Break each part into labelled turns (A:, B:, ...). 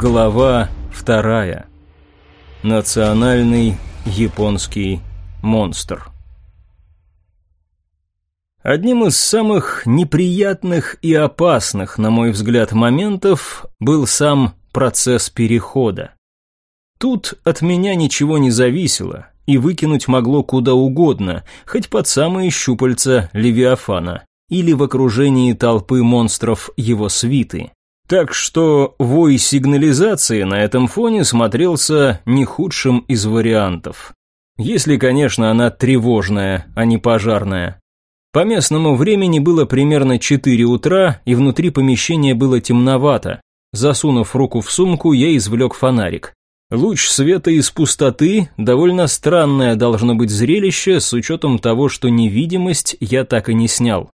A: Глава вторая. Национальный японский монстр. Одним из самых неприятных и опасных, на мой взгляд, моментов был сам процесс перехода. Тут от меня ничего не зависело, и выкинуть могло куда угодно, хоть под самые щупальца Левиафана, или в окружении толпы монстров его свиты. Так что вой сигнализации на этом фоне смотрелся не худшим из вариантов. Если, конечно, она тревожная, а не пожарная. По местному времени было примерно 4 утра, и внутри помещения было темновато. Засунув руку в сумку, я извлек фонарик. Луч света из пустоты – довольно странное должно быть зрелище, с учетом того, что невидимость я так и не снял.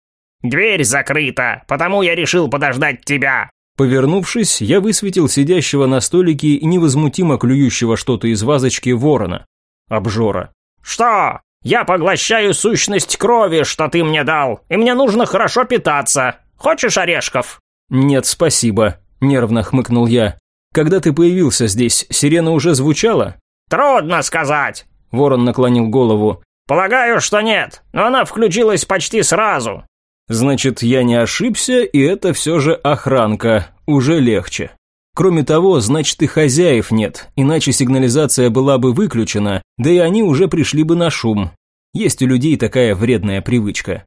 B: «Дверь закрыта, потому я решил подождать тебя!»
A: Повернувшись, я высветил сидящего на столике и невозмутимо клюющего что-то из вазочки ворона. Обжора.
B: «Что? Я поглощаю сущность крови, что ты мне дал, и мне нужно хорошо питаться. Хочешь орешков?»
A: «Нет, спасибо», – нервно хмыкнул я. «Когда ты появился здесь, сирена уже звучала?»
B: «Трудно сказать», –
A: ворон наклонил голову.
B: «Полагаю, что нет, но она включилась почти сразу.
A: Значит, я не ошибся, и это все же охранка, уже легче. Кроме того, значит и хозяев нет, иначе сигнализация была бы выключена, да и они уже пришли бы на шум. Есть у людей такая вредная привычка.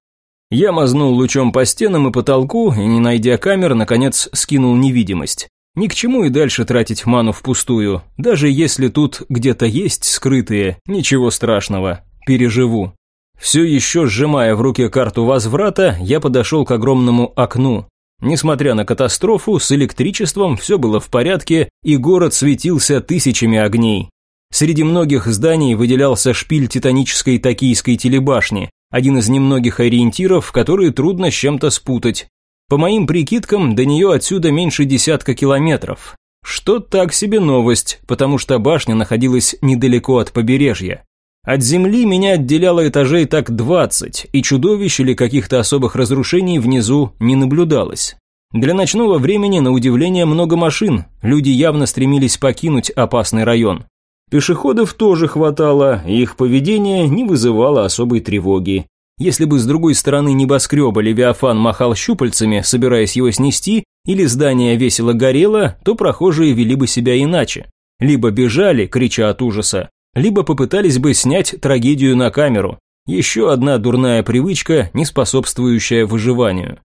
A: Я мазнул лучом по стенам и потолку, и не найдя камер, наконец скинул невидимость. Ни к чему и дальше тратить ману впустую, даже если тут где-то есть скрытые, ничего страшного, переживу. Все еще сжимая в руке карту возврата, я подошел к огромному окну. Несмотря на катастрофу, с электричеством все было в порядке, и город светился тысячами огней. Среди многих зданий выделялся шпиль титанической токийской телебашни, один из немногих ориентиров, которые трудно с чем-то спутать. По моим прикидкам, до нее отсюда меньше десятка километров. Что так себе новость, потому что башня находилась недалеко от побережья. От земли меня отделяло этажей так двадцать, и чудовищ или каких-то особых разрушений внизу не наблюдалось. Для ночного времени, на удивление, много машин, люди явно стремились покинуть опасный район. Пешеходов тоже хватало, и их поведение не вызывало особой тревоги. Если бы с другой стороны небоскреба Левиафан махал щупальцами, собираясь его снести, или здание весело горело, то прохожие вели бы себя иначе. Либо бежали, крича от ужаса, либо попытались бы снять трагедию на камеру. Еще одна дурная привычка, не способствующая выживанию.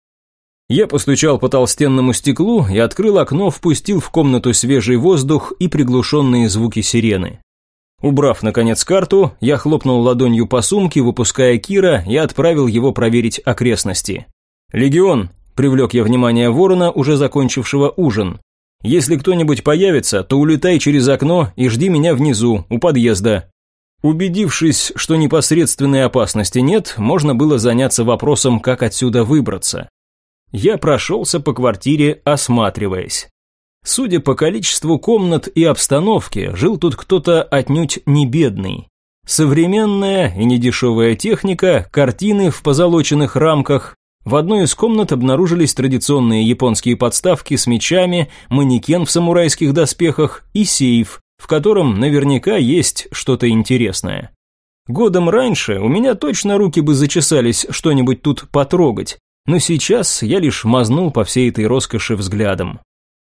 A: Я постучал по толстенному стеклу и открыл окно, впустил в комнату свежий воздух и приглушенные звуки сирены. Убрав, наконец, карту, я хлопнул ладонью по сумке, выпуская Кира, и отправил его проверить окрестности. «Легион», – привлек я внимание ворона, уже закончившего ужин. Если кто-нибудь появится, то улетай через окно и жди меня внизу, у подъезда». Убедившись, что непосредственной опасности нет, можно было заняться вопросом, как отсюда выбраться. Я прошелся по квартире, осматриваясь. Судя по количеству комнат и обстановке, жил тут кто-то отнюдь не бедный. Современная и недешевая техника, картины в позолоченных рамках, в одной из комнат обнаружились традиционные японские подставки с мечами, манекен в самурайских доспехах и сейф, в котором наверняка есть что-то интересное. Годом раньше у меня точно руки бы зачесались что-нибудь тут потрогать, но сейчас я лишь мазнул по всей этой роскоши взглядом.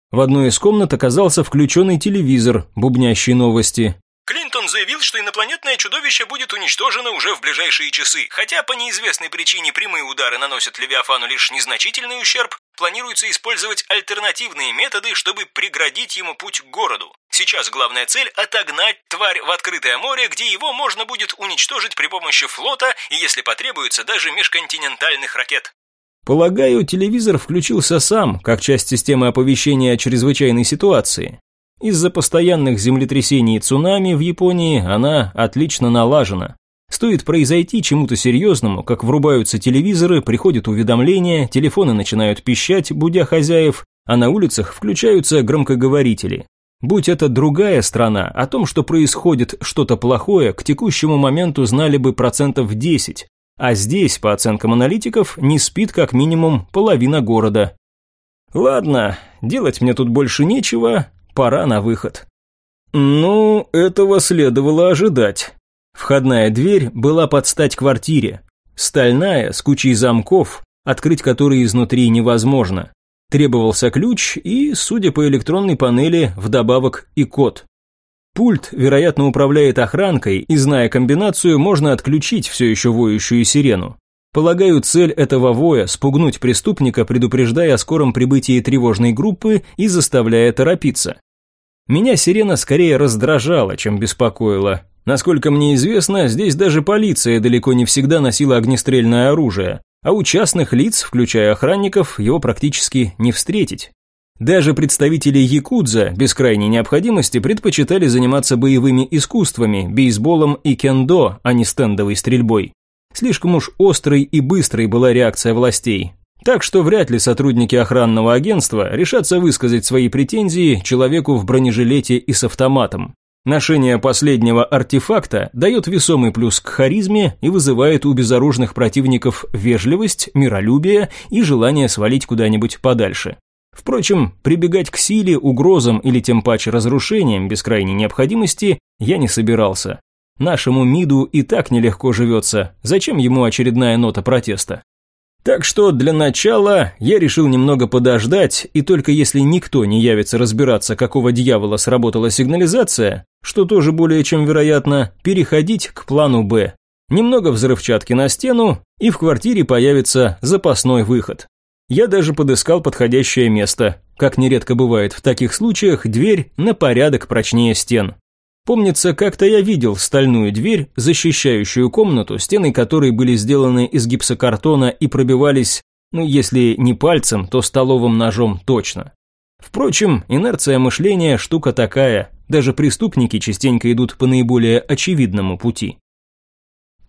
A: В одной из комнат оказался включенный телевизор, бубнящий новости.
C: Клинтон заявил, что инопланетное чудовище будет уничтожено уже в ближайшие часы. Хотя по неизвестной причине прямые удары наносят Левиафану лишь незначительный ущерб, планируется использовать альтернативные методы, чтобы преградить ему путь к городу. Сейчас главная цель – отогнать тварь в открытое море, где его можно будет уничтожить при помощи флота и, если потребуется, даже межконтинентальных ракет.
A: Полагаю, телевизор включился сам, как часть системы оповещения о чрезвычайной ситуации. Из-за постоянных землетрясений и цунами в Японии она отлично налажена. Стоит произойти чему-то серьезному, как врубаются телевизоры, приходят уведомления, телефоны начинают пищать, будя хозяев, а на улицах включаются громкоговорители. Будь это другая страна, о том, что происходит что-то плохое, к текущему моменту знали бы процентов 10, а здесь, по оценкам аналитиков, не спит как минимум половина города. Ладно, делать мне тут больше нечего, пора на выход. Ну, этого следовало ожидать. Входная дверь была под стать квартире. Стальная, с кучей замков, открыть которые изнутри невозможно. Требовался ключ и, судя по электронной панели, вдобавок и код. Пульт, вероятно, управляет охранкой, и, зная комбинацию, можно отключить все еще воющую сирену. Полагаю, цель этого воя – спугнуть преступника, предупреждая о скором прибытии тревожной группы и заставляя торопиться. Меня сирена скорее раздражала, чем беспокоила. Насколько мне известно, здесь даже полиция далеко не всегда носила огнестрельное оружие, а у частных лиц, включая охранников, его практически не встретить. Даже представители якудза без крайней необходимости предпочитали заниматься боевыми искусствами, бейсболом и кендо, а не стендовой стрельбой. Слишком уж острой и быстрой была реакция властей. Так что вряд ли сотрудники охранного агентства решатся высказать свои претензии человеку в бронежилете и с автоматом. Ношение последнего артефакта дает весомый плюс к харизме и вызывает у безоружных противников вежливость, миролюбие и желание свалить куда-нибудь подальше. Впрочем, прибегать к силе, угрозам или тем паче разрушениям без крайней необходимости я не собирался. Нашему МИДу и так нелегко живется, зачем ему очередная нота протеста? Так что для начала я решил немного подождать, и только если никто не явится разбираться, какого дьявола сработала сигнализация, что тоже более чем вероятно, переходить к плану «Б». Немного взрывчатки на стену, и в квартире появится запасной выход. Я даже подыскал подходящее место. Как нередко бывает в таких случаях, дверь на порядок прочнее стен. Помнится, как-то я видел стальную дверь, защищающую комнату, стены которой были сделаны из гипсокартона и пробивались, ну, если не пальцем, то столовым ножом точно. Впрочем, инерция мышления – штука такая, даже преступники частенько идут по наиболее очевидному пути.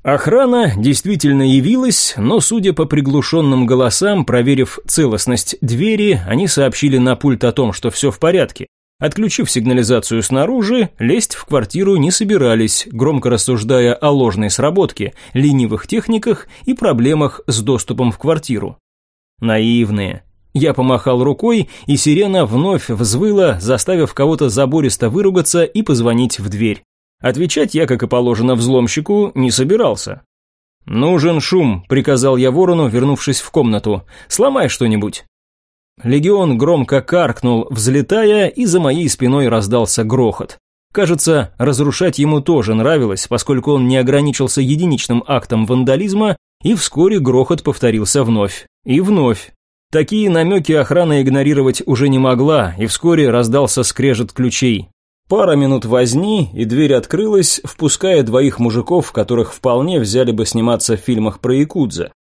A: Охрана действительно явилась, но, судя по приглушенным голосам, проверив целостность двери, они сообщили на пульт о том, что все в порядке. Отключив сигнализацию снаружи, лезть в квартиру не собирались, громко рассуждая о ложной сработке, ленивых техниках и проблемах с доступом в квартиру. Наивные. Я помахал рукой, и сирена вновь взвыла, заставив кого-то забористо выругаться и позвонить в дверь. Отвечать я, как и положено взломщику, не собирался. «Нужен шум», — приказал я ворону, вернувшись в комнату. «Сломай что-нибудь». Легион громко каркнул, взлетая, и за моей спиной раздался грохот. Кажется, разрушать ему тоже нравилось, поскольку он не ограничился единичным актом вандализма, и вскоре грохот повторился вновь. И вновь. Такие намеки охрана игнорировать уже не могла, и вскоре раздался скрежет ключей. Пара минут возни, и дверь открылась, впуская двоих мужиков, которых вполне взяли бы сниматься в фильмах про Якудза.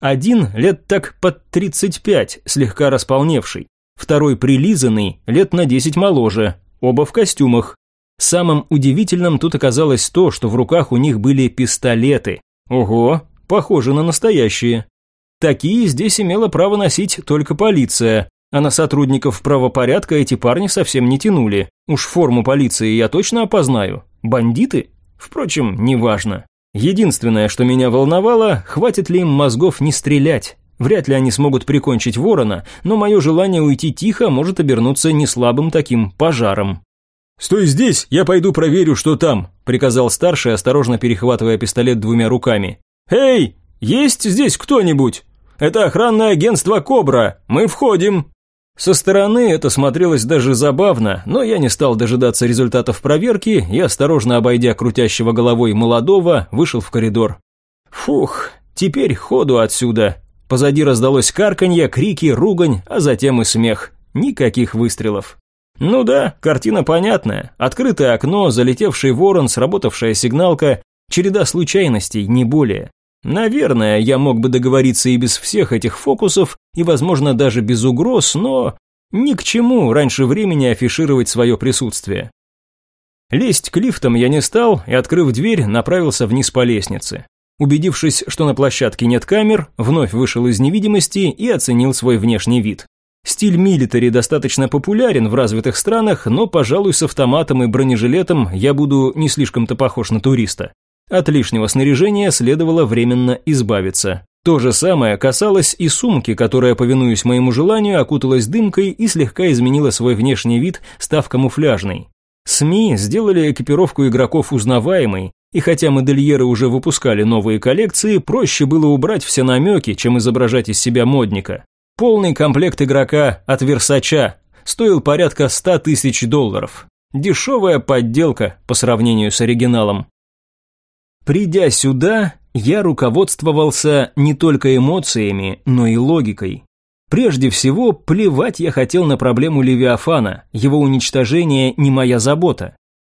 A: Один лет так под 35, слегка располневший. Второй прилизанный, лет на 10 моложе, оба в костюмах. Самым удивительным тут оказалось то, что в руках у них были пистолеты. Ого, похоже на настоящие. Такие здесь имела право носить только полиция, а на сотрудников правопорядка эти парни совсем не тянули. Уж форму полиции я точно опознаю. Бандиты? Впрочем, неважно. Единственное, что меня волновало, хватит ли им мозгов не стрелять. Вряд ли они смогут прикончить ворона, но мое желание уйти тихо может обернуться неслабым таким пожаром. «Стой здесь, я пойду проверю, что там», – приказал старший, осторожно перехватывая пистолет двумя руками. «Эй, есть здесь кто-нибудь? Это охранное агентство «Кобра», мы входим». Со стороны это смотрелось даже забавно, но я не стал дожидаться результатов проверки и, осторожно обойдя крутящего головой молодого, вышел в коридор. Фух, теперь ходу отсюда. Позади раздалось карканье, крики, ругань, а затем и смех. Никаких выстрелов. Ну да, картина понятная. Открытое окно, залетевший ворон, сработавшая сигналка, череда случайностей, не более. Наверное, я мог бы договориться и без всех этих фокусов, и, возможно, даже без угроз, но ни к чему раньше времени афишировать свое присутствие. Лезть к лифтам я не стал и, открыв дверь, направился вниз по лестнице. Убедившись, что на площадке нет камер, вновь вышел из невидимости и оценил свой внешний вид. Стиль милитари достаточно популярен в развитых странах, но, пожалуй, с автоматом и бронежилетом я буду не слишком-то похож на туриста. От лишнего снаряжения следовало временно избавиться. То же самое касалось и сумки, которая, повинуясь моему желанию, окуталась дымкой и слегка изменила свой внешний вид, став камуфляжной. СМИ сделали экипировку игроков узнаваемой, и хотя модельеры уже выпускали новые коллекции, проще было убрать все намеки, чем изображать из себя модника. Полный комплект игрока от Версача стоил порядка 100 тысяч долларов. Дешевая подделка по сравнению с оригиналом. Придя сюда, я руководствовался не только эмоциями, но и логикой. Прежде всего, плевать я хотел на проблему Левиафана, его уничтожение не моя забота.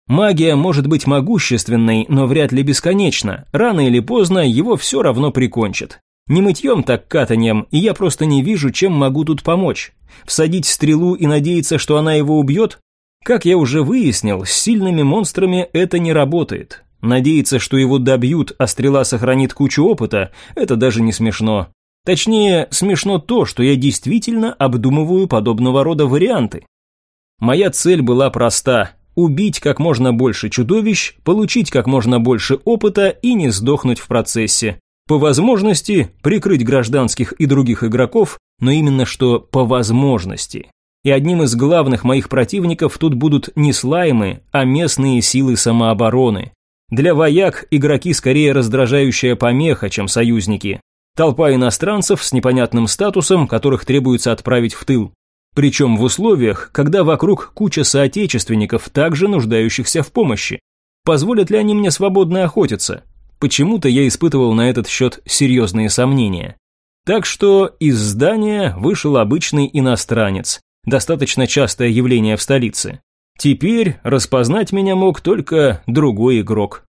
A: Магия может быть могущественной, но вряд ли бесконечна, рано или поздно его все равно прикончат. Не мытьем так катанием, и я просто не вижу, чем могу тут помочь. Всадить стрелу и надеяться, что она его убьет? Как я уже выяснил, с сильными монстрами это не работает. Надеяться, что его добьют, а стрела сохранит кучу опыта, это даже не смешно. Точнее, смешно то, что я действительно обдумываю подобного рода варианты. Моя цель была проста – убить как можно больше чудовищ, получить как можно больше опыта и не сдохнуть в процессе. По возможности прикрыть гражданских и других игроков, но именно что по возможности. И одним из главных моих противников тут будут не слаймы, а местные силы самообороны. Для вояк игроки скорее раздражающая помеха, чем союзники. Толпа иностранцев с непонятным статусом, которых требуется отправить в тыл. Причем в условиях, когда вокруг куча соотечественников, также нуждающихся в помощи. Позволят ли они мне свободно охотиться? Почему-то я испытывал на этот счет серьезные сомнения. Так что из здания вышел обычный иностранец, достаточно частое явление в столице. Теперь распознать меня мог только другой игрок.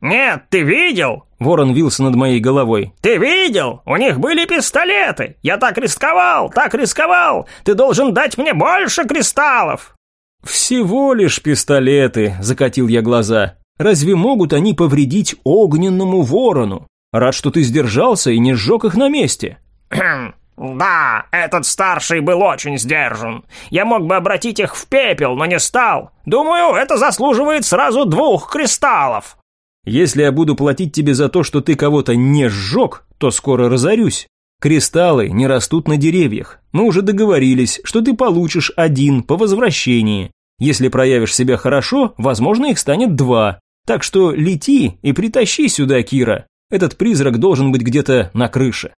B: «Нет, ты видел?»
A: Ворон вился над моей головой.
B: «Ты видел? У них были пистолеты! Я так рисковал, так рисковал! Ты должен дать мне больше кристаллов!»
A: «Всего лишь пистолеты», — закатил я глаза. «Разве могут они повредить огненному ворону? Рад, что ты сдержался и не сжег их на месте».
B: «Да, этот старший был очень сдержан. Я мог бы обратить их в пепел, но не стал. Думаю, это заслуживает сразу двух кристаллов».
A: «Если я буду платить тебе за то, что ты кого-то не сжег, то скоро разорюсь. Кристаллы не растут на деревьях. Мы уже договорились, что ты получишь один по возвращении. Если проявишь себя хорошо, возможно, их станет два. Так что лети и притащи сюда Кира. Этот призрак должен быть где-то на крыше».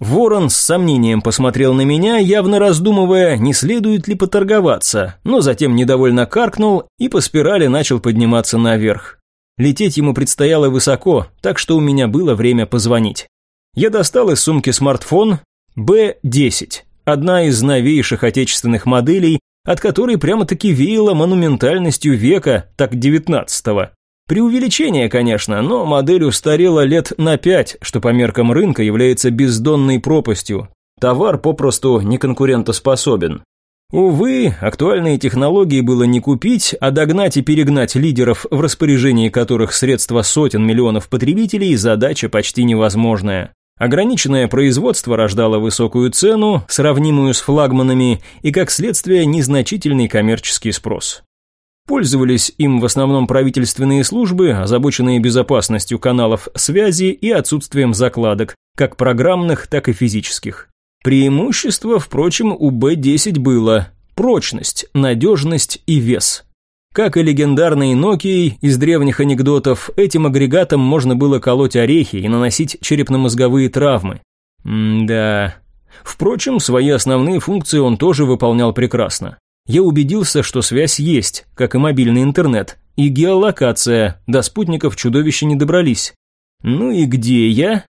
A: Ворон с сомнением посмотрел на меня, явно раздумывая, не следует ли поторговаться, но затем недовольно каркнул и по спирали начал подниматься наверх. Лететь ему предстояло высоко, так что у меня было время позвонить. Я достал из сумки смартфон B10, одна из новейших отечественных моделей, от которой прямо-таки веяло монументальностью века, так девятнадцатого. Преувеличение, конечно, но модель устарела лет на пять, что по меркам рынка является бездонной пропастью. Товар попросту не конкурентоспособен. Увы, актуальные технологии было не купить, а догнать и перегнать лидеров, в распоряжении которых средства сотен миллионов потребителей, задача почти невозможная. Ограниченное производство рождало высокую цену, сравнимую с флагманами, и как следствие незначительный коммерческий спрос. Пользовались им в основном правительственные службы, озабоченные безопасностью каналов связи и отсутствием закладок, как программных, так и физических. Преимущество, впрочем, у Б-10 было – прочность, надежность и вес. Как и легендарный Nokia из древних анекдотов, этим агрегатом можно было колоть орехи и наносить черепно-мозговые травмы. М-да. Впрочем, свои основные функции он тоже выполнял прекрасно я убедился, что связь есть, как и мобильный интернет, и геолокация, до спутников чудовища не добрались. Ну и где я?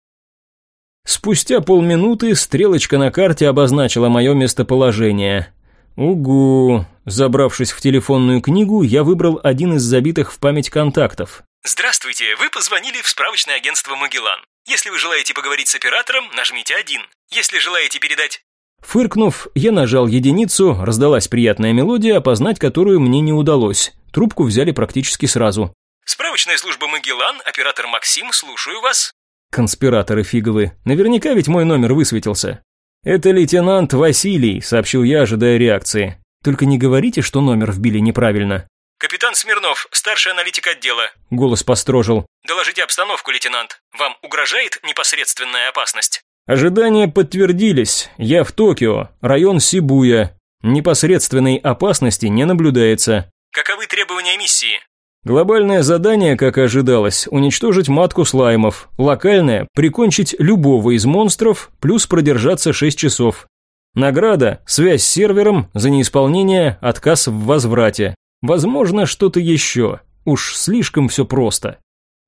A: Спустя полминуты стрелочка на карте обозначила мое местоположение. Угу. Забравшись в телефонную книгу, я выбрал один из забитых в память контактов.
C: Здравствуйте, вы позвонили в справочное агентство «Магеллан». Если вы желаете поговорить с оператором, нажмите один. Если желаете передать
A: Фыркнув, я нажал единицу, раздалась приятная мелодия, опознать которую мне не удалось. Трубку взяли практически сразу.
C: «Справочная служба Магеллан, оператор Максим, слушаю вас».
A: Конспираторы фиговы. Наверняка ведь мой номер высветился. «Это лейтенант Василий», — сообщил я, ожидая реакции. «Только не говорите, что номер вбили неправильно».
C: «Капитан Смирнов, старший аналитик отдела».
A: Голос построжил.
C: «Доложите обстановку, лейтенант. Вам угрожает непосредственная опасность?»
A: Ожидания подтвердились. Я в Токио, район Сибуя. Непосредственной опасности не наблюдается.
C: «Каковы требования миссии?»
A: Глобальное задание, как и ожидалось, уничтожить матку слаймов. Локальное – прикончить любого из монстров, плюс продержаться 6 часов. Награда – связь с сервером, за неисполнение – отказ в возврате. Возможно, что-то еще. Уж слишком все просто.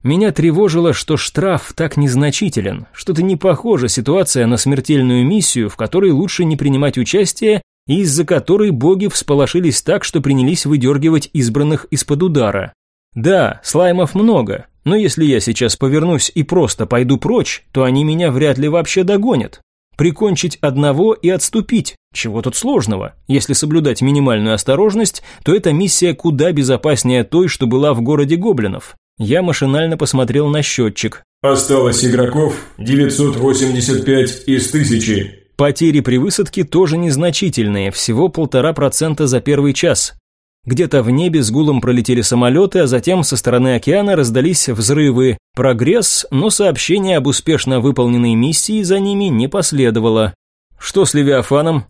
A: Меня тревожило, что штраф так незначителен. Что-то не похоже ситуация на смертельную миссию, в которой лучше не принимать участие, из-за которой боги всполошились так, что принялись выдергивать избранных из-под удара. Да, слаймов много, но если я сейчас повернусь и просто пойду прочь, то они меня вряд ли вообще догонят. Прикончить одного и отступить. Чего тут сложного? Если соблюдать минимальную осторожность, то эта миссия куда безопаснее той, что была в городе гоблинов. Я машинально посмотрел на счетчик.
D: Осталось игроков 985 из 1000.
A: Потери при высадке тоже незначительные, всего полтора процента за первый час. Где-то в небе с гулом пролетели самолеты, а затем со стороны океана раздались взрывы. Прогресс, но сообщение об успешно выполненной миссии за ними не последовало. Что с Левиафаном?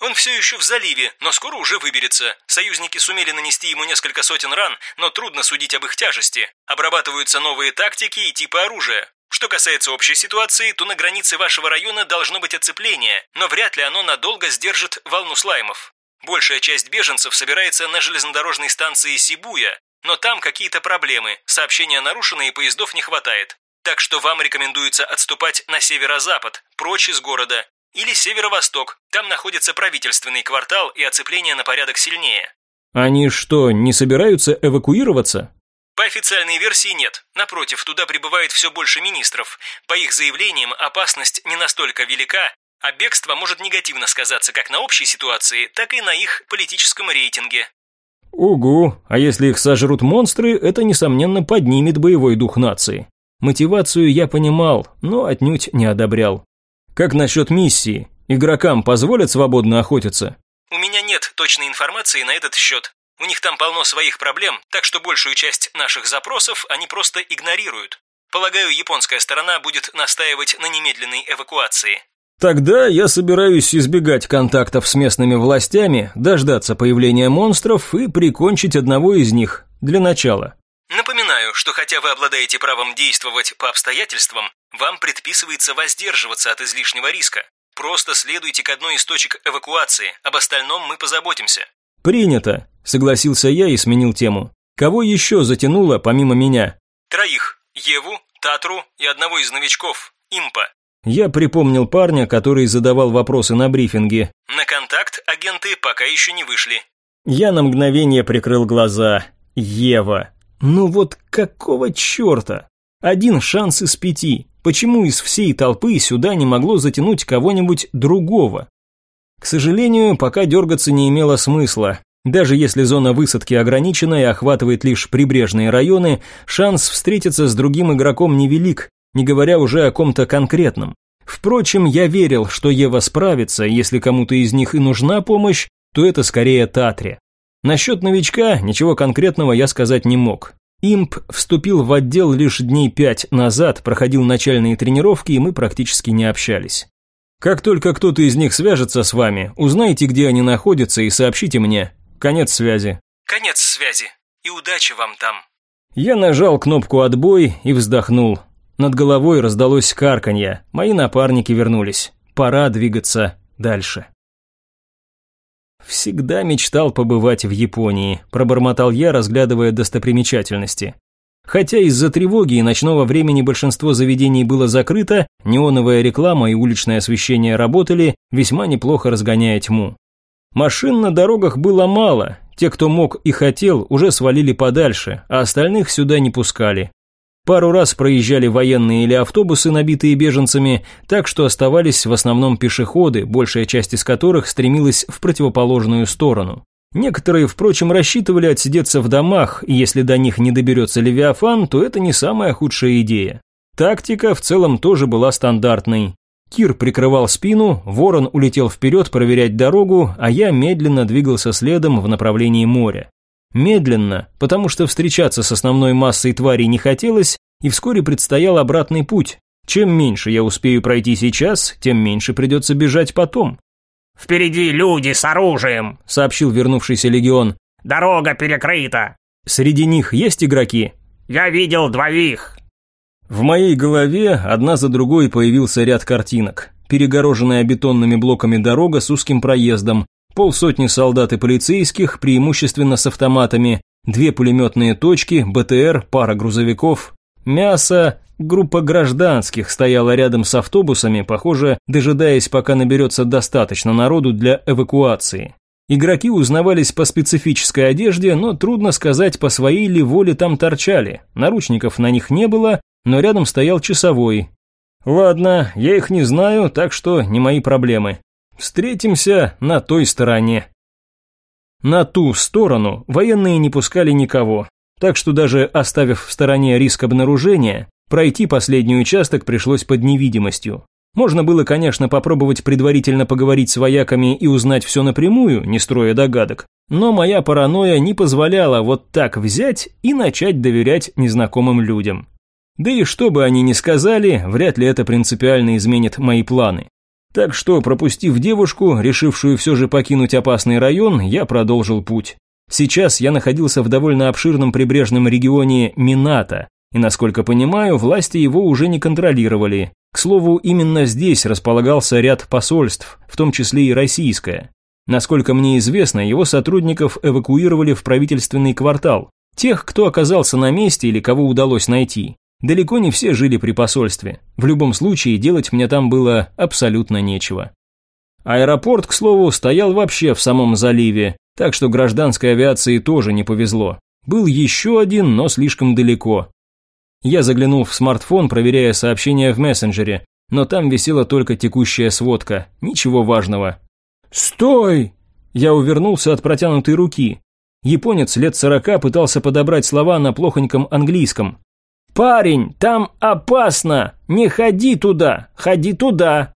C: Он все еще в заливе, но скоро уже выберется. Союзники сумели нанести ему несколько сотен ран, но трудно судить об их тяжести. Обрабатываются новые тактики и типы оружия. Что касается общей ситуации, то на границе вашего района должно быть оцепление, но вряд ли оно надолго сдержит волну слаймов. Большая часть беженцев собирается на железнодорожной станции Сибуя, но там какие-то проблемы, сообщения нарушены и поездов не хватает. Так что вам рекомендуется отступать на северо-запад, прочь из города, или северо-восток, там находится правительственный квартал и оцепление на порядок сильнее.
A: Они что, не собираются эвакуироваться?
C: По официальной версии нет. Напротив, туда прибывает все больше министров. По их заявлениям, опасность не настолько велика, а бегство может негативно сказаться как на общей ситуации, так и на их политическом рейтинге.
A: Угу, а если их сожрут монстры, это, несомненно, поднимет боевой дух нации. Мотивацию я понимал, но отнюдь не одобрял. Как насчет миссии? Игрокам позволят свободно охотиться?
C: У меня нет точной информации на этот счет. У них там полно своих проблем, так что большую часть наших запросов они просто игнорируют. Полагаю, японская сторона будет настаивать на немедленной эвакуации.
A: Тогда я собираюсь избегать контактов с местными властями, дождаться появления монстров и прикончить одного из них, для начала.
C: Напоминаю, что хотя вы обладаете правом действовать по обстоятельствам, вам предписывается воздерживаться от излишнего риска. Просто следуйте к одной из точек эвакуации, об остальном мы позаботимся.
A: Принято, согласился я и сменил тему. Кого еще затянуло помимо меня?
C: Троих. Еву, Татру и одного из новичков, Импа.
A: Я припомнил парня, который задавал вопросы на брифинге.
C: На контакт агенты пока еще не вышли.
A: Я на мгновение прикрыл глаза. Ева. Ну вот какого черта? Один шанс из пяти. Почему из всей толпы сюда не могло затянуть кого-нибудь другого? К сожалению, пока дергаться не имело смысла. Даже если зона высадки ограничена и охватывает лишь прибрежные районы, шанс встретиться с другим игроком невелик, не говоря уже о ком-то конкретном. Впрочем, я верил, что Ева справится, если кому-то из них и нужна помощь, то это скорее Татре. Насчет новичка ничего конкретного я сказать не мог. Имп вступил в отдел лишь дней пять назад, проходил начальные тренировки, и мы практически не общались. Как только кто-то из них свяжется с вами, узнайте, где они находятся, и сообщите мне. Конец связи.
C: Конец связи. И удачи вам там.
A: Я нажал кнопку «Отбой» и вздохнул. Над головой раздалось карканье. Мои напарники вернулись. Пора двигаться дальше. Всегда мечтал побывать в Японии, пробормотал я, разглядывая достопримечательности. Хотя из-за тревоги и ночного времени большинство заведений было закрыто, неоновая реклама и уличное освещение работали, весьма неплохо разгоняя тьму. Машин на дорогах было мало, те, кто мог и хотел, уже свалили подальше, а остальных сюда не пускали. Пару раз проезжали военные или автобусы, набитые беженцами, так что оставались в основном пешеходы, большая часть из которых стремилась в противоположную сторону. Некоторые, впрочем, рассчитывали отсидеться в домах, и если до них не доберется Левиафан, то это не самая худшая идея. Тактика в целом тоже была стандартной. Кир прикрывал спину, ворон улетел вперед проверять дорогу, а я медленно двигался следом в направлении моря. Медленно, потому что встречаться с основной массой тварей не хотелось, и вскоре предстоял обратный путь. Чем меньше я успею пройти сейчас, тем меньше придется бежать потом.
B: «Впереди люди с оружием», —
A: сообщил вернувшийся легион.
B: «Дорога перекрыта».
A: «Среди них есть игроки?»
B: «Я видел двоих».
A: В моей голове одна за другой появился ряд картинок. Перегороженная бетонными блоками дорога с узким проездом, полсотни солдат и полицейских, преимущественно с автоматами, две пулеметные точки, БТР, пара грузовиков. Мясо, группа гражданских стояла рядом с автобусами, похоже, дожидаясь, пока наберется достаточно народу для эвакуации. Игроки узнавались по специфической одежде, но трудно сказать, по своей ли воле там торчали. Наручников на них не было, но рядом стоял часовой. Ладно, я их не знаю, так что не мои проблемы. Встретимся на той стороне. На ту сторону военные не пускали никого, так что даже оставив в стороне риск обнаружения, пройти последний участок пришлось под невидимостью. Можно было, конечно, попробовать предварительно поговорить с вояками и узнать все напрямую, не строя догадок, но моя паранойя не позволяла вот так взять и начать доверять незнакомым людям. Да и что бы они ни сказали, вряд ли это принципиально изменит мои планы. Так что, пропустив девушку, решившую все же покинуть опасный район, я продолжил путь. Сейчас я находился в довольно обширном прибрежном регионе Мината, и, насколько понимаю, власти его уже не контролировали. К слову, именно здесь располагался ряд посольств, в том числе и российское. Насколько мне известно, его сотрудников эвакуировали в правительственный квартал. Тех, кто оказался на месте или кого удалось найти. Далеко не все жили при посольстве. В любом случае, делать мне там было абсолютно нечего. Аэропорт, к слову, стоял вообще в самом заливе, так что гражданской авиации тоже не повезло. Был еще один, но слишком далеко. Я заглянул в смартфон, проверяя сообщения в мессенджере, но там висела только текущая сводка, ничего важного. «Стой!» Я увернулся от протянутой руки. Японец лет сорока пытался подобрать слова на плохоньком английском. «Парень, там опасно! Не ходи туда! Ходи туда!»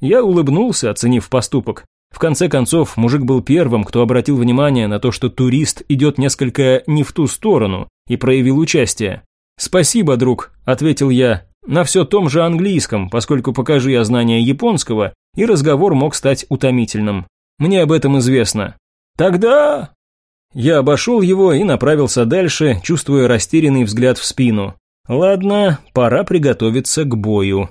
A: Я улыбнулся, оценив поступок. В конце концов, мужик был первым, кто обратил внимание на то, что турист идет несколько не в ту сторону, и проявил участие. «Спасибо, друг», – ответил я, на все том же английском, поскольку покажи я знания японского, и разговор мог стать утомительным. Мне об этом известно. «Тогда...» Я обошел его и направился дальше, чувствуя растерянный взгляд в спину. Ладно, пора приготовиться к бою.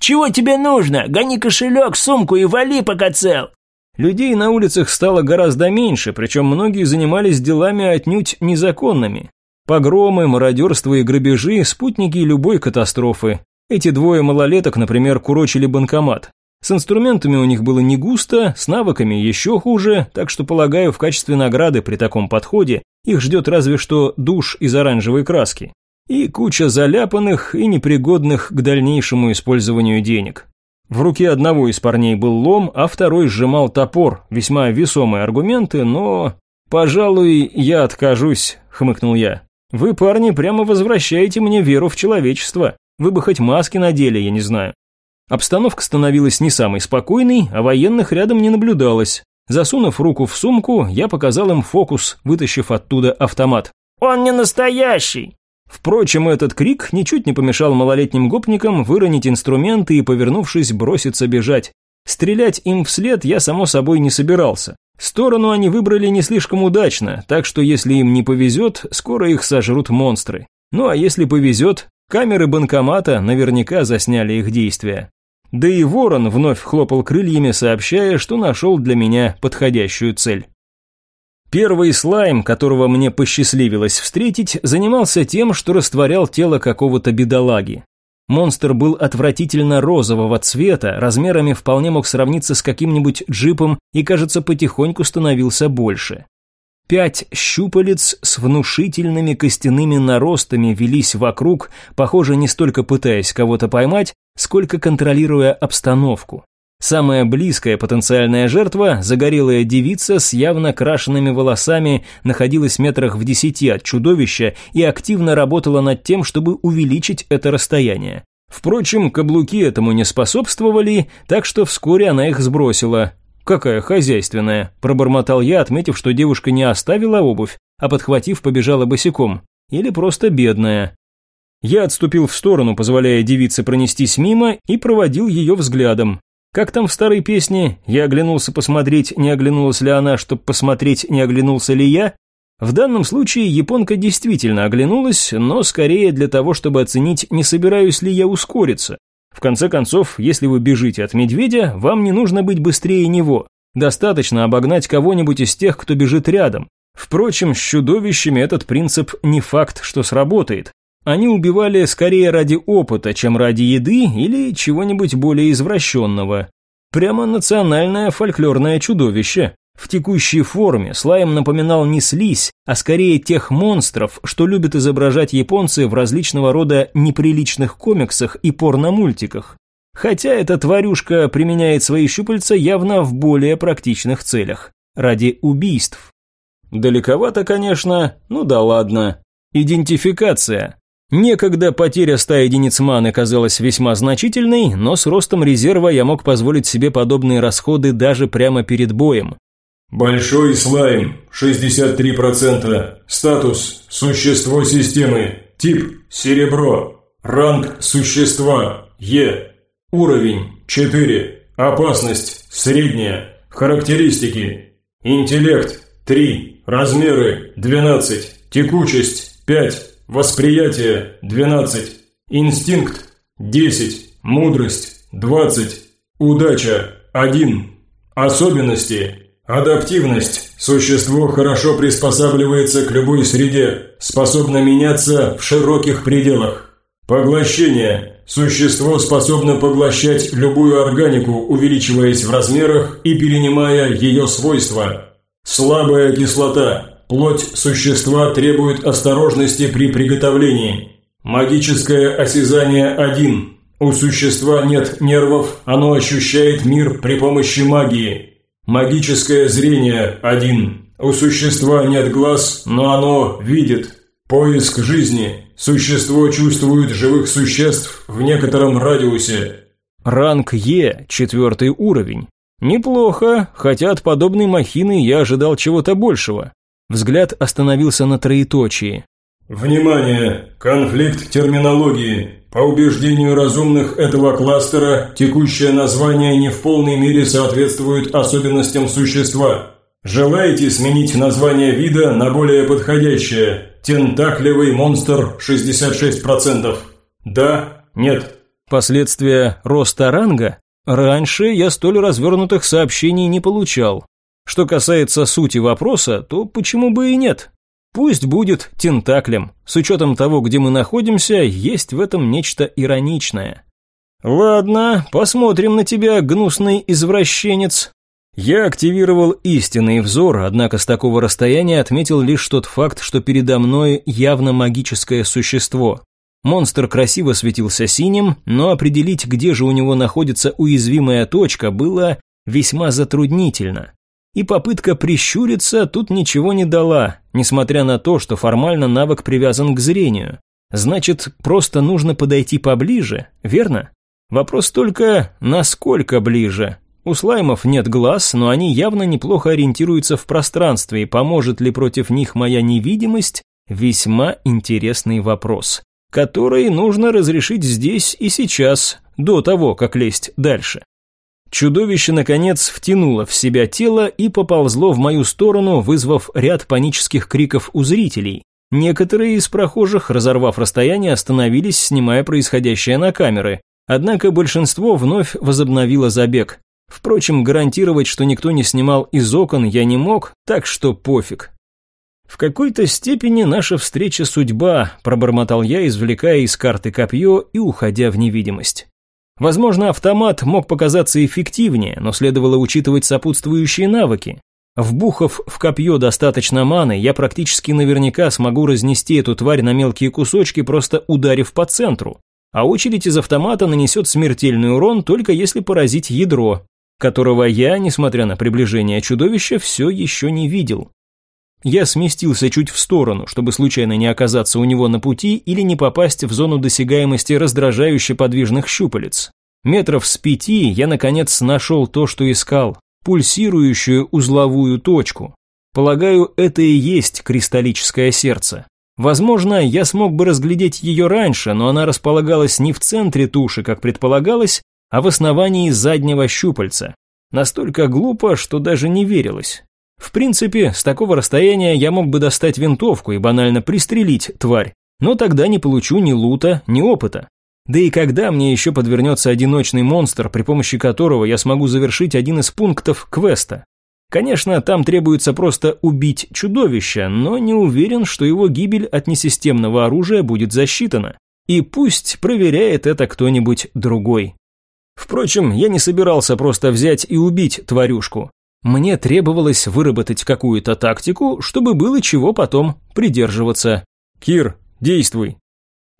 B: «Чего тебе нужно? Гони кошелек, сумку и вали, пока цел!»
A: Людей на улицах стало гораздо меньше, причем многие занимались делами отнюдь незаконными. Погромы, мародерство и грабежи – спутники любой катастрофы. Эти двое малолеток, например, курочили банкомат. С инструментами у них было не густо, с навыками еще хуже, так что, полагаю, в качестве награды при таком подходе их ждет разве что душ из оранжевой краски и куча заляпанных и непригодных к дальнейшему использованию денег. В руке одного из парней был лом, а второй сжимал топор, весьма весомые аргументы, но... «Пожалуй, я откажусь», — хмыкнул я. «Вы, парни, прямо возвращаете мне веру в человечество. Вы бы хоть маски надели, я не знаю». Обстановка становилась не самой спокойной, а военных рядом не наблюдалось. Засунув руку в сумку, я показал им фокус, вытащив оттуда автомат.
B: «Он не настоящий!»
A: Впрочем, этот крик ничуть не помешал малолетним гопникам выронить инструменты и, повернувшись, броситься бежать. Стрелять им вслед я, само собой, не собирался. Сторону они выбрали не слишком удачно, так что если им не повезет, скоро их сожрут монстры. Ну а если повезет, камеры банкомата наверняка засняли их действия. Да и ворон вновь хлопал крыльями, сообщая, что нашел для меня подходящую цель. Первый слайм, которого мне посчастливилось встретить, занимался тем, что растворял тело какого-то бедолаги. Монстр был отвратительно розового цвета, размерами вполне мог сравниться с каким-нибудь джипом и, кажется, потихоньку становился больше. Пять щупалец с внушительными костяными наростами велись вокруг, похоже, не столько пытаясь кого-то поймать, сколько контролируя обстановку. Самая близкая потенциальная жертва, загорелая девица с явно крашенными волосами, находилась метрах в десяти от чудовища и активно работала над тем, чтобы увеличить это расстояние. Впрочем, каблуки этому не способствовали, так что вскоре она их сбросила. «Какая хозяйственная», – пробормотал я, отметив, что девушка не оставила обувь, а подхватив, побежала босиком. Или просто бедная. Я отступил в сторону, позволяя девице пронестись мимо, и проводил ее взглядом. Как там в старой песне «Я оглянулся посмотреть, не оглянулась ли она, чтоб посмотреть, не оглянулся ли я?» В данном случае японка действительно оглянулась, но скорее для того, чтобы оценить, не собираюсь ли я ускориться. В конце концов, если вы бежите от медведя, вам не нужно быть быстрее него. Достаточно обогнать кого-нибудь из тех, кто бежит рядом. Впрочем, с чудовищами этот принцип не факт, что сработает. Они убивали скорее ради опыта, чем ради еды или чего-нибудь более извращенного. Прямо национальное фольклорное чудовище. В текущей форме слайм напоминал не слизь, а скорее тех монстров, что любят изображать японцы в различного рода неприличных комиксах и порномультиках. Хотя эта тварюшка применяет свои щупальца явно в более практичных целях. Ради убийств. Далековато, конечно, ну да ладно. Идентификация. Некогда потеря 100 единиц маны казалась весьма значительной, но с ростом резерва я мог позволить себе подобные расходы даже прямо перед боем.
D: Большой слайм, 63%. Статус – существо системы. Тип – серебро. Ранг существа – Е. Уровень – 4. Опасность – средняя. Характеристики. Интеллект – 3. Размеры – 12. Текучесть – 5. Восприятие – 12. Инстинкт – 10. Мудрость – 20. Удача – 1. Особенности – Адаптивность. Существо хорошо приспосабливается к любой среде, способно меняться в широких пределах. Поглощение. Существо способно поглощать любую органику, увеличиваясь в размерах и перенимая ее свойства. Слабая кислота. Плоть существа требует осторожности при приготовлении. Магическое осязание 1. У существа нет нервов, оно ощущает мир при помощи магии. Магическое зрение 1. У существа нет глаз, но оно видит. Поиск жизни. Существо чувствует живых существ в некотором радиусе.
A: Ранг Е, четвертый уровень. Неплохо, хотя от подобной махины я ожидал чего-то большего. Взгляд остановился на троеточии.
D: Внимание! Конфликт терминологии. По убеждению разумных этого кластера, текущее название не в полной мере соответствует особенностям существа. Желаете сменить название вида на более подходящее? Тентаклевый монстр 66%. Да? Нет?
A: Последствия роста ранга? Раньше я столь развернутых сообщений не получал. Что касается сути вопроса, то почему бы и нет? Пусть будет тентаклем. С учетом того, где мы находимся, есть в этом нечто ироничное. Ладно, посмотрим на тебя, гнусный извращенец. Я активировал истинный взор, однако с такого расстояния отметил лишь тот факт, что передо мной явно магическое существо. Монстр красиво светился синим, но определить, где же у него находится уязвимая точка, было весьма затруднительно. И попытка прищуриться тут ничего не дала, несмотря на то, что формально навык привязан к зрению. Значит, просто нужно подойти поближе, верно? Вопрос только, насколько ближе? У слаймов нет глаз, но они явно неплохо ориентируются в пространстве, и поможет ли против них моя невидимость – весьма интересный вопрос, который нужно разрешить здесь и сейчас, до того, как лезть дальше. Чудовище, наконец, втянуло в себя тело и поползло в мою сторону, вызвав ряд панических криков у зрителей. Некоторые из прохожих, разорвав расстояние, остановились, снимая происходящее на камеры. Однако большинство вновь возобновило забег. Впрочем, гарантировать, что никто не снимал из окон, я не мог, так что пофиг. В какой-то степени наша встреча судьба, пробормотал я, извлекая из карты копье и уходя в невидимость. Возможно, автомат мог показаться эффективнее, но следовало учитывать сопутствующие навыки. Вбухав в копье достаточно маны, я практически наверняка смогу разнести эту тварь на мелкие кусочки, просто ударив по центру. А очередь из автомата нанесет смертельный урон, только если поразить ядро, которого я, несмотря на приближение чудовища, все еще не видел. Я сместился чуть в сторону, чтобы случайно не оказаться у него на пути или не попасть в зону досягаемости раздражающе подвижных щупалец. Метров с пяти я, наконец, нашел то, что искал. пульсирующую узловую точку. Полагаю, это и есть кристаллическое сердце. Возможно, я смог бы разглядеть ее раньше, но она располагалась не в центре туши, как предполагалось, а в основании заднего щупальца. Настолько глупо, что даже не верилось. В принципе, с такого расстояния я мог бы достать винтовку и банально пристрелить тварь, но тогда не получу ни лута, ни опыта. Да и когда мне еще подвернется одиночный монстр, при помощи которого я смогу завершить один из пунктов квеста? Конечно, там требуется просто убить чудовище, но не уверен, что его гибель от несистемного оружия будет засчитана. И пусть проверяет это кто-нибудь другой. Впрочем, я не собирался просто взять и убить тварюшку. Мне требовалось выработать какую-то тактику, чтобы было чего потом придерживаться. «Кир, действуй!»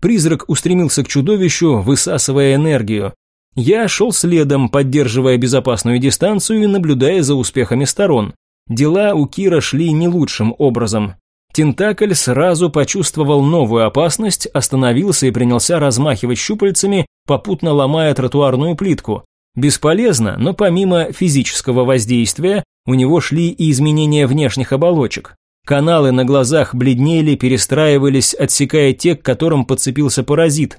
A: Призрак устремился к чудовищу, высасывая энергию. Я шел следом, поддерживая безопасную дистанцию и наблюдая за успехами сторон. Дела у Кира шли не лучшим образом. Тентакль сразу почувствовал новую опасность, остановился и принялся размахивать щупальцами, попутно ломая тротуарную плитку. Бесполезно, но помимо физического воздействия, у него шли и изменения внешних оболочек. Каналы на глазах бледнели, перестраивались, отсекая те, к которым подцепился паразит.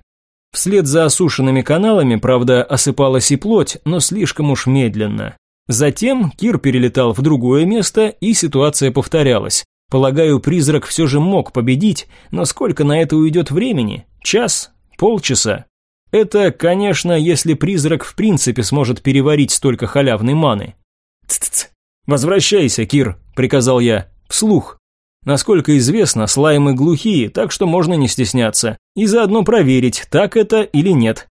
A: Вслед за осушенными каналами, правда, осыпалась и плоть, но слишком уж медленно. Затем Кир перелетал в другое место, и ситуация повторялась. Полагаю, призрак все же мог победить, но сколько на это уйдет времени? Час? Полчаса? Это, конечно, если призрак в принципе сможет переварить столько халявной маны. «Ц-ц-ц! Возвращайся, Кир», — приказал я. Вслух. Насколько известно, слаймы глухие, так что можно не стесняться. И заодно проверить, так это или нет.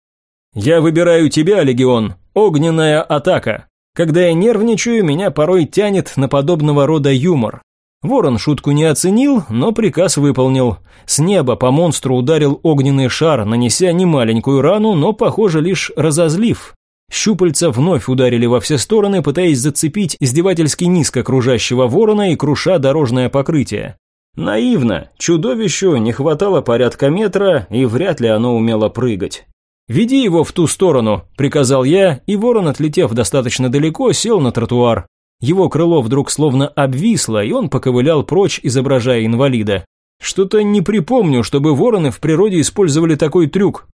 A: Я выбираю тебя, Легион. Огненная атака. Когда я нервничаю, меня порой тянет на подобного рода юмор. Ворон шутку не оценил, но приказ выполнил. С неба по монстру ударил огненный шар, нанеся немаленькую рану, но, похоже, лишь разозлив. Щупальца вновь ударили во все стороны, пытаясь зацепить издевательски низко кружащего ворона и круша дорожное покрытие. Наивно, чудовищу не хватало порядка метра, и вряд ли оно умело прыгать. «Веди его в ту сторону», – приказал я, и ворон, отлетев достаточно далеко, сел на тротуар. Его крыло вдруг словно обвисло, и он поковылял прочь, изображая инвалида. Что-то не припомню, чтобы вороны в природе использовали такой трюк.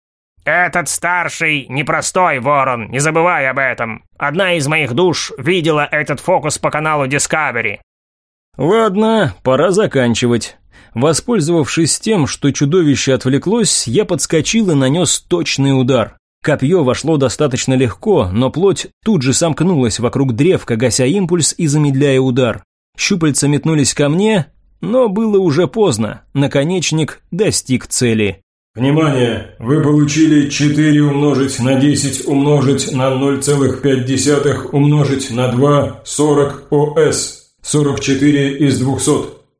B: «Этот старший непростой ворон, не забывай об этом. Одна из моих душ видела этот фокус по каналу Discovery».
A: «Ладно, пора заканчивать». Воспользовавшись тем, что чудовище отвлеклось, я подскочил и нанес точный удар. Копье вошло достаточно легко, но плоть тут же сомкнулась вокруг древка, гася импульс и замедляя удар. Щупальца метнулись ко мне, но было уже поздно. Наконечник достиг цели.
D: Внимание! Вы получили 4 умножить на 10 умножить на 0,5 умножить на 2 40 ОС. 44 из 200.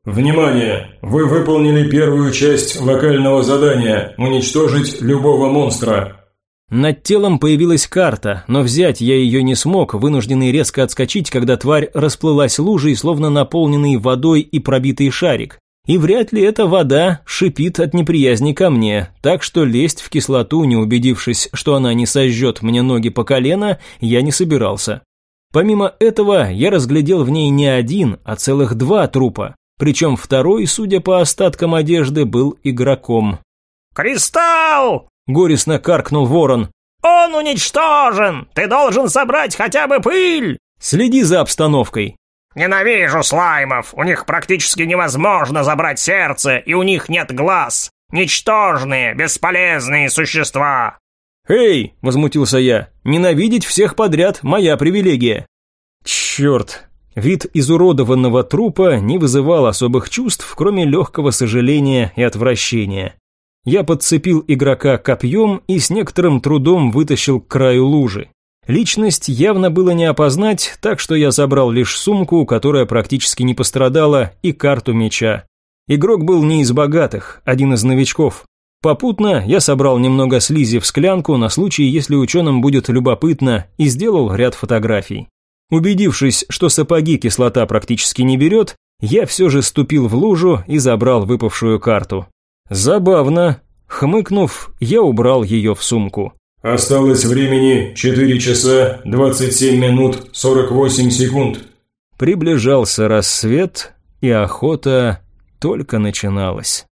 D: Внимание! Вы выполнили первую часть локального задания «Уничтожить любого монстра».
A: Над телом появилась карта, но взять я ее не смог, вынужденный резко отскочить, когда тварь расплылась лужей, словно наполненный водой и пробитый шарик. И вряд ли эта вода шипит от неприязни ко мне, так что лезть в кислоту, не убедившись, что она не сожжет мне ноги по колено, я не собирался. Помимо этого, я разглядел в ней не один, а целых два трупа, причем второй, судя по остаткам одежды, был игроком.
B: «Кристалл!»
A: – горестно каркнул ворон.
B: «Он уничтожен! Ты должен собрать хотя бы пыль!»
A: «Следи за обстановкой!»
B: Ненавижу слаймов. У них практически невозможно забрать сердце, и у них нет глаз. Ничтожные, бесполезные существа.
A: «Эй!» – возмутился я. «Ненавидеть всех подряд – моя привилегия». Черт! Вид изуродованного трупа не вызывал особых чувств, кроме легкого сожаления и отвращения. Я подцепил игрока копьем и с некоторым трудом вытащил к краю лужи. Личность явно было не опознать, так что я забрал лишь сумку, которая практически не пострадала, и карту меча. Игрок был не из богатых, один из новичков. Попутно я собрал немного слизи в склянку на случай, если ученым будет любопытно, и сделал ряд фотографий. Убедившись, что сапоги кислота практически не берет, я все же ступил в лужу и забрал выпавшую карту. Забавно. Хмыкнув, я убрал ее в сумку.
D: Осталось времени 4 часа 27 минут 48 секунд.
A: Приближался рассвет, и охота только начиналась.